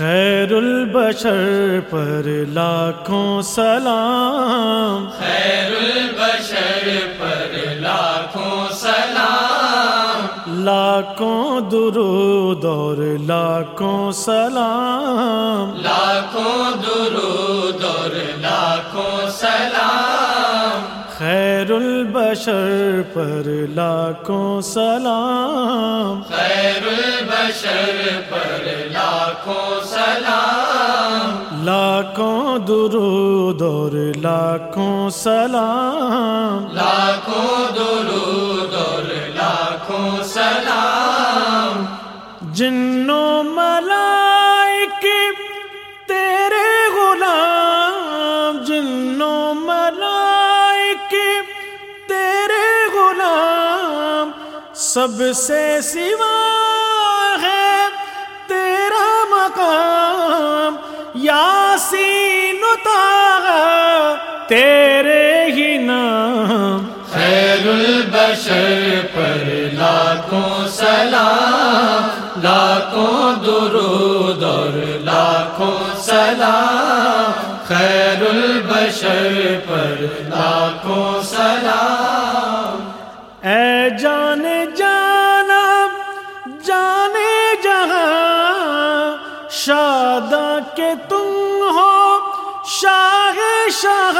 خیر البشر پر لاکھوں سلام خیر البشر پر لاکھوں سلام لاکھوں درود اور لاکھوں سلام لاکھوں درود اور لاکھوں سلام خیر البشر پر لاکھوں سلام خیر البشر پر لاکھوں سلام لاکھوں درود اور لاکھوں سلام لاکھوں درود اور لاکھوں سلام جنوں سب سے سوا ہے تیرا مقام، یاسین تاغا تیرے ہی نام۔ خیر البشر پر لاکھوں سلام، لاکھوں درود اور لاکھوں سلام۔ خیر البشر پر لاکھوں سلام۔ شادہ کے تم ہو شاہ شاہ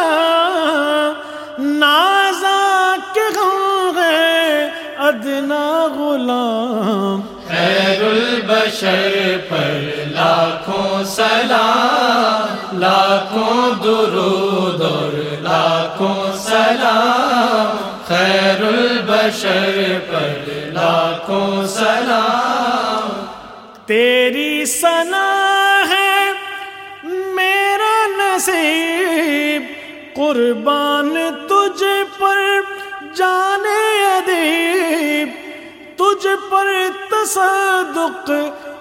نازا کے غم ہے ادنا غلام۔ خیر البشر پر لاکھوں سلام لاکھوں درود اور لاکھوں سلام۔ خیر البشر پر لاکھوں سلام۔ تیری سنا نصیب، قربان تجھ پر جانے ادیب، تجھ پر تصدق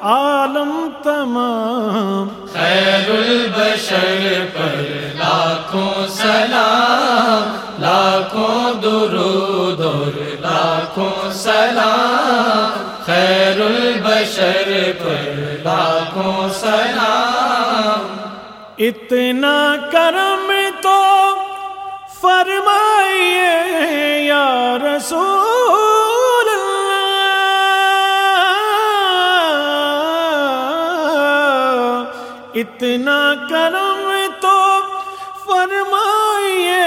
عالم تمام۔ خیر البشر پر لاکھوں سلام، لاکھوں درود اور لاکھوں سلام۔ خیر البشر پر لاکھوں سلام اتنا کرم تو فرمائیے یا رسول اللہ۔ اتنا کرم تو فرمائیے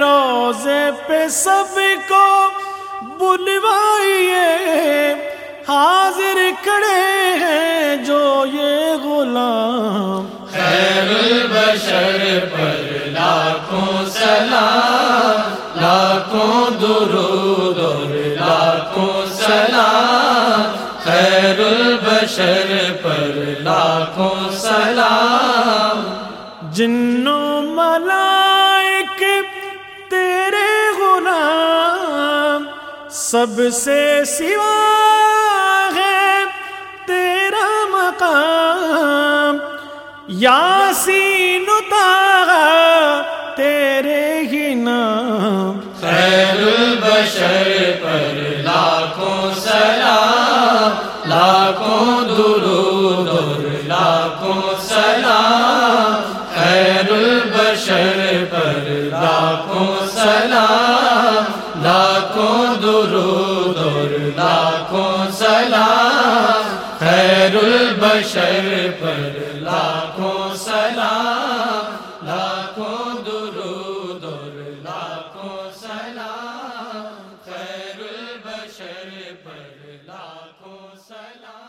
روزے پہ سب کو بلوائیے۔ حاضر کھڑے ہیں جو یہ غلام۔ خیر البشر پر لاکھوں سلام، لاکھوں درود اور لاکھوں سلام۔ خیر البشر پر لاکھوں سلام۔ جنوں ملائک تیرے غلام، سب سے سوا ہے تیرا مقام۔ یاسین تاغا تیرے ہی نام۔ خیر البشر پر لاکھوں سلام، لاکھوں درود اور لاکھوں سلام۔ خیر البشر پر لاکھوں سلام، لاکھوں درود اور لاکھوں سلام۔ خیر البشر پر لاکھوں سلام لاکھوں درود اور لاکھوں سلام خیر البشر پر لاکھوں سلام۔